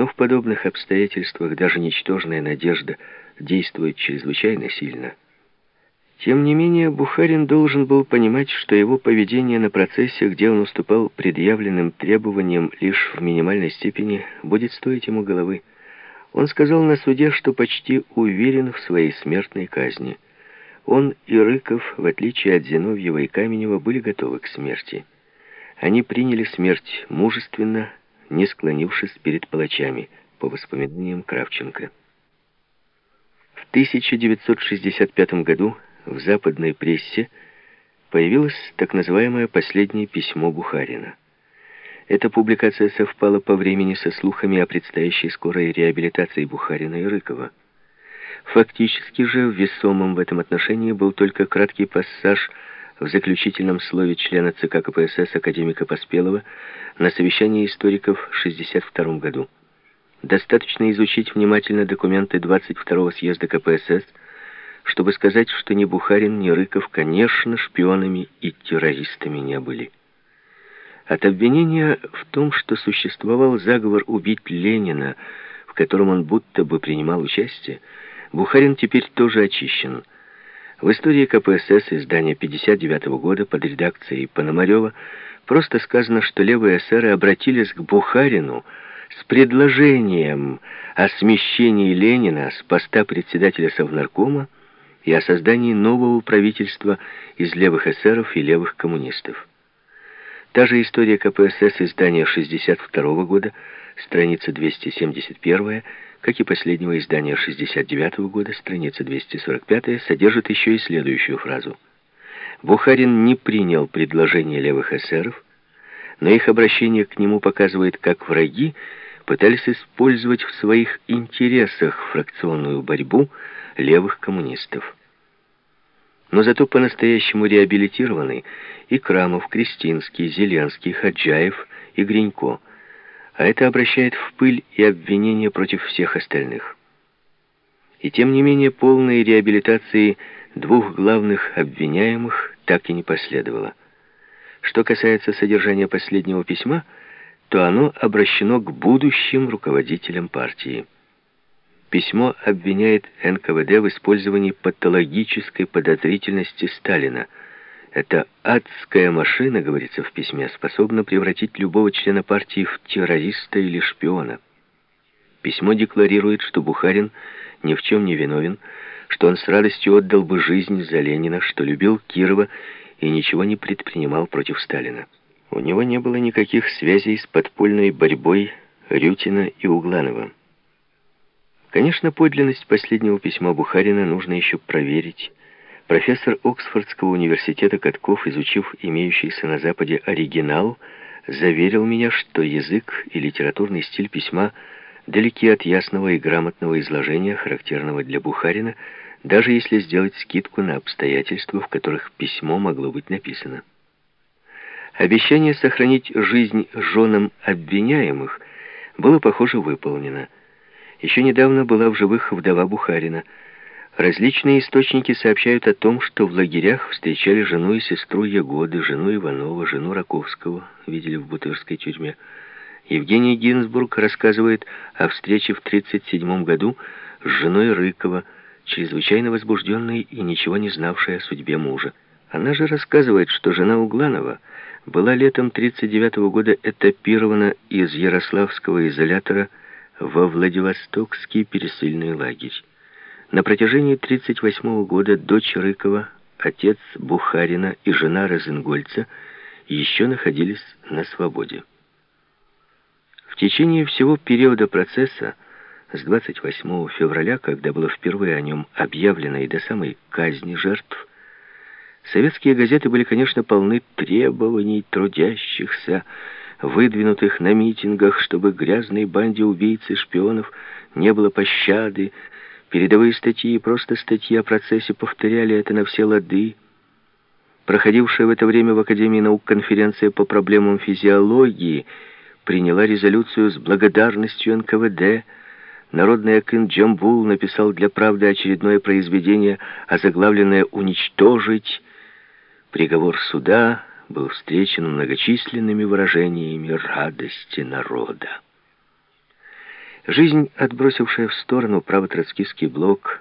Но в подобных обстоятельствах даже ничтожная надежда действует чрезвычайно сильно. Тем не менее, Бухарин должен был понимать, что его поведение на процессе, где он уступал предъявленным требованиям лишь в минимальной степени, будет стоить ему головы. Он сказал на суде, что почти уверен в своей смертной казни. Он и Рыков, в отличие от Зиновьева и Каменева, были готовы к смерти. Они приняли смерть мужественно, не склонившись перед палачами, по воспоминаниям Кравченко. В 1965 году в западной прессе появилось так называемое «последнее письмо Бухарина». Эта публикация совпала по времени со слухами о предстоящей скорой реабилитации Бухарина и Рыкова. Фактически же весомым в этом отношении был только краткий пассаж в заключительном слове члена ЦК КПСС академика Поспелова на совещании историков в 1962 году. Достаточно изучить внимательно документы 22-го съезда КПСС чтобы сказать, что ни Бухарин, ни Рыков, конечно, шпионами и террористами не были. От обвинения в том, что существовал заговор убить Ленина, в котором он будто бы принимал участие, Бухарин теперь тоже очищен. В истории КПСС издания 59 -го года под редакцией Пономарева просто сказано, что левые эсеры обратились к Бухарину с предложением о смещении Ленина с поста председателя Совнаркома и о создании нового правительства из левых эсеров и левых коммунистов. Та же история КПСС издания 62 года, страница 271, как и последнего издания 69 года, страница 245, содержит еще и следующую фразу. Бухарин не принял предложение левых эсеров, но их обращение к нему показывает, как враги пытались использовать в своих интересах фракционную борьбу левых коммунистов. Но зато по-настоящему реабилитированы и Крамов, Кристинский, Зеленский, Хаджаев и Гринько. А это обращает в пыль и обвинения против всех остальных. И тем не менее полной реабилитации двух главных обвиняемых так и не последовало. Что касается содержания последнего письма, то оно обращено к будущим руководителям партии. Письмо обвиняет НКВД в использовании патологической подозрительности Сталина. Эта адская машина, говорится в письме, способна превратить любого члена партии в террориста или шпиона. Письмо декларирует, что Бухарин ни в чем не виновен, что он с радостью отдал бы жизнь за Ленина, что любил Кирова и ничего не предпринимал против Сталина. У него не было никаких связей с подпольной борьбой Рютина и Угланова. Конечно, подлинность последнего письма Бухарина нужно еще проверить. Профессор Оксфордского университета Катков, изучив имеющийся на Западе оригинал, заверил меня, что язык и литературный стиль письма далеки от ясного и грамотного изложения, характерного для Бухарина, даже если сделать скидку на обстоятельства, в которых письмо могло быть написано. Обещание сохранить жизнь женам обвиняемых было, похоже, выполнено – еще недавно была в живых вдова Бухарина. Различные источники сообщают о том, что в лагерях встречали жену и сестру Ягоды, жену Иванова, жену Раковского, видели в Бутырской тюрьме. Евгений Гинзбург рассказывает о встрече в 1937 году с женой Рыкова, чрезвычайно возбужденной и ничего не знавшей о судьбе мужа. Она же рассказывает, что жена Угланова была летом 1939 года этапирована из Ярославского изолятора во Владивостокский пересыльный лагерь. На протяжении 1938 года дочь Рыкова, отец Бухарина и жена Розенгольца еще находились на свободе. В течение всего периода процесса с 28 февраля, когда было впервые о нем объявлено и до самой казни жертв, советские газеты были, конечно, полны требований трудящихся, выдвинутых на митингах, чтобы грязной банде убийц и шпионов не было пощады. Передовые статьи и просто статьи о процессе повторяли это на все лады. Проходившая в это время в Академии наук конференция по проблемам физиологии приняла резолюцию с благодарностью НКВД. Народный акин Джамбул написал для «Правды» очередное произведение, озаглавленное «Уничтожить». Приговор суда был встречен многочисленными выражениями радости народа. Жизнь, отбросившая в сторону правотроцкистский блок,